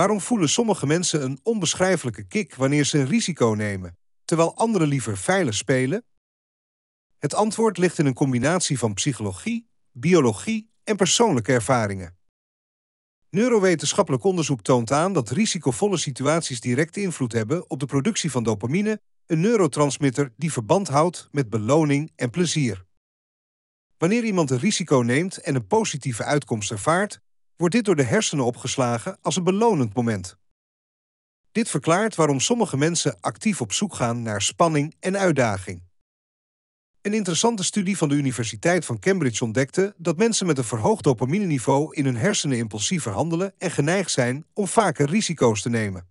Waarom voelen sommige mensen een onbeschrijfelijke kick wanneer ze een risico nemen, terwijl anderen liever veilig spelen? Het antwoord ligt in een combinatie van psychologie, biologie en persoonlijke ervaringen. Neurowetenschappelijk onderzoek toont aan dat risicovolle situaties direct invloed hebben op de productie van dopamine, een neurotransmitter die verband houdt met beloning en plezier. Wanneer iemand een risico neemt en een positieve uitkomst ervaart, wordt dit door de hersenen opgeslagen als een belonend moment. Dit verklaart waarom sommige mensen actief op zoek gaan naar spanning en uitdaging. Een interessante studie van de Universiteit van Cambridge ontdekte dat mensen met een verhoogd dopamineniveau in hun hersenen impulsiever handelen en geneigd zijn om vaker risico's te nemen.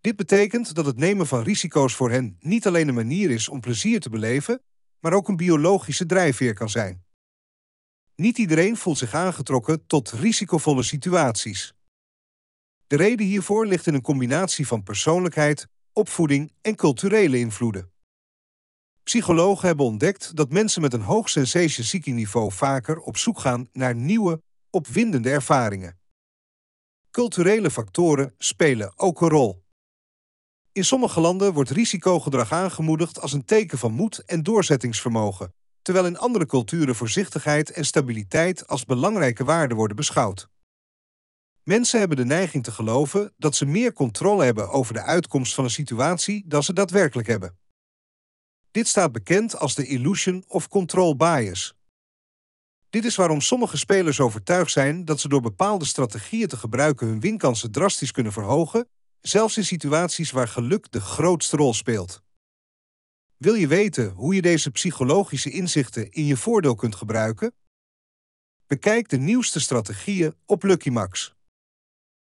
Dit betekent dat het nemen van risico's voor hen niet alleen een manier is om plezier te beleven, maar ook een biologische drijfveer kan zijn. Niet iedereen voelt zich aangetrokken tot risicovolle situaties. De reden hiervoor ligt in een combinatie van persoonlijkheid, opvoeding en culturele invloeden. Psychologen hebben ontdekt dat mensen met een hoog sensation seeking niveau vaker op zoek gaan naar nieuwe, opwindende ervaringen. Culturele factoren spelen ook een rol. In sommige landen wordt risicogedrag aangemoedigd als een teken van moed en doorzettingsvermogen, terwijl in andere culturen voorzichtigheid en stabiliteit als belangrijke waarden worden beschouwd. Mensen hebben de neiging te geloven dat ze meer controle hebben over de uitkomst van een situatie dan ze daadwerkelijk hebben. Dit staat bekend als de illusion of control bias. Dit is waarom sommige spelers overtuigd zijn dat ze door bepaalde strategieën te gebruiken hun winkansen drastisch kunnen verhogen, zelfs in situaties waar geluk de grootste rol speelt. Wil je weten hoe je deze psychologische inzichten in je voordeel kunt gebruiken? Bekijk de nieuwste strategieën op Lucky Max.